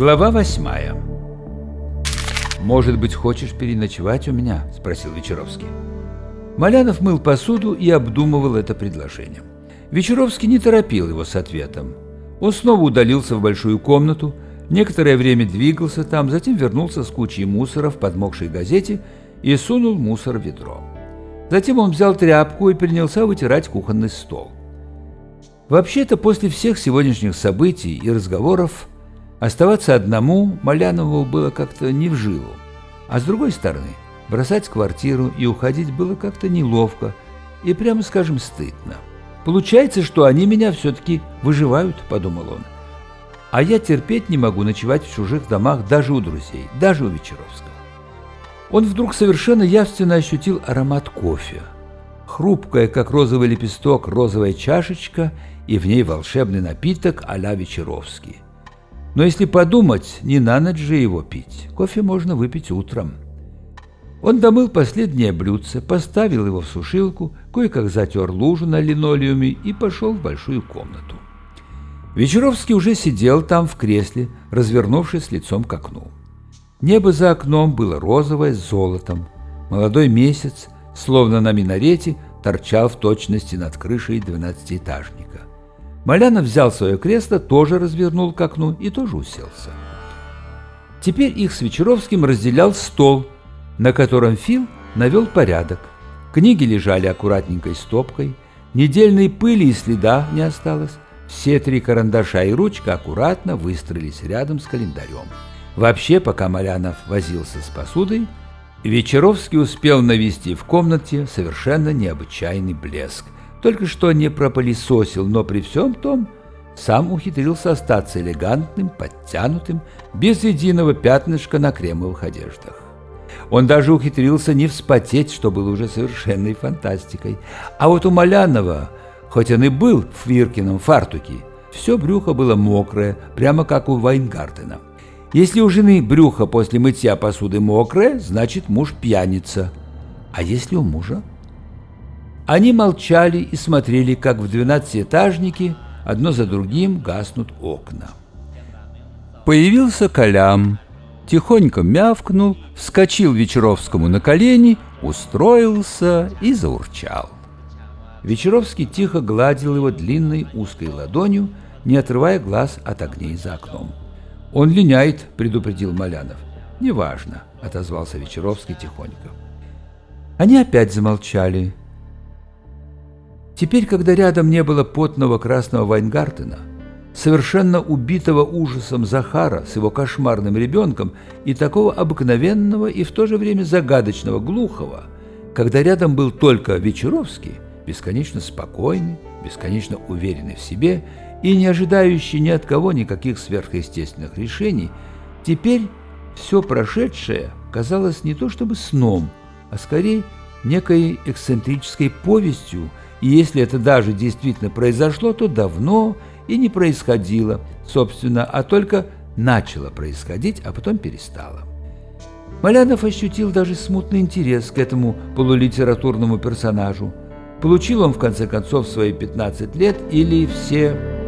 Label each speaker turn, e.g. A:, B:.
A: Глава восьмая. «Может быть, хочешь переночевать у меня?» – спросил Вечеровский. Малянов мыл посуду и обдумывал это предложение. Вечеровский не торопил его с ответом. Он снова удалился в большую комнату, некоторое время двигался там, затем вернулся с кучей мусора в подмокшей газете и сунул мусор в ведро. Затем он взял тряпку и принялся вытирать кухонный стол. Вообще-то после всех сегодняшних событий и разговоров оставаться одному Малянову было как-то не в жилу. А с другой стороны, бросать квартиру и уходить было как-то неловко и, прямо скажем, стыдно. Получается, что они меня все-таки выживают, подумал он. А я терпеть не могу ночевать в чужих домах даже у друзей, даже у Вечеровского. Он вдруг совершенно явственно ощутил аромат кофе. Хрупкая, как розовый лепесток, розовая чашечка и в ней волшебный напиток а-ля Вечеровский. Но если подумать, не на ночь же его пить. Кофе можно выпить утром. Он домыл последнее блюдце, поставил его в сушилку, кое-как затер лужу на линолеуме и пошел в большую комнату. Вечеровский уже сидел там в кресле, развернувшись лицом к окну. Небо за окном было розовое с золотом. Молодой месяц, словно на минарете, торчал в точности над крышей двенадцатиэтажника. Малянов взял свое кресло, тоже развернул к окну и тоже уселся. Теперь их с Вечеровским разделял стол – на котором Фил навел порядок. Книги лежали аккуратненькой стопкой, недельной пыли и следа не осталось. Все три карандаша и ручка аккуратно выстроились рядом с календарем. Вообще, пока Малянов возился с посудой, Вечеровский успел навести в комнате совершенно необычайный блеск. Только что не пропылесосил, но при всем том сам ухитрился остаться элегантным, подтянутым, без единого пятнышка на кремовых одеждах. Он даже ухитрился не вспотеть, что было уже совершенной фантастикой. А вот у Малянова, хоть он и был в Виркином фартуке, все брюхо было мокрое, прямо как у Вайнгартена. Если у жены брюхо после мытья посуды мокрое, значит муж пьяница. А если у мужа? Они молчали и смотрели, как в двенадцатиэтажнике одно за другим гаснут окна. Появился Колям тихонько мявкнул, вскочил Вечеровскому на колени, устроился и заурчал. Вечеровский тихо гладил его длинной узкой ладонью, не отрывая глаз от огней за окном. «Он линяет», — предупредил Малянов. «Неважно», — отозвался Вечеровский тихонько. Они опять замолчали. Теперь, когда рядом не было потного красного Вайнгартена, совершенно убитого ужасом Захара с его кошмарным ребенком и такого обыкновенного и в то же время загадочного глухого, когда рядом был только Вечеровский, бесконечно спокойный, бесконечно уверенный в себе и не ожидающий ни от кого никаких сверхъестественных решений, теперь все прошедшее казалось не то чтобы сном, а скорее некой эксцентрической повестью, и если это даже действительно произошло, то давно и не происходило, собственно, а только начало происходить, а потом перестало. Малянов ощутил даже смутный интерес к этому полулитературному персонажу. Получил он, в конце концов, свои 15 лет или все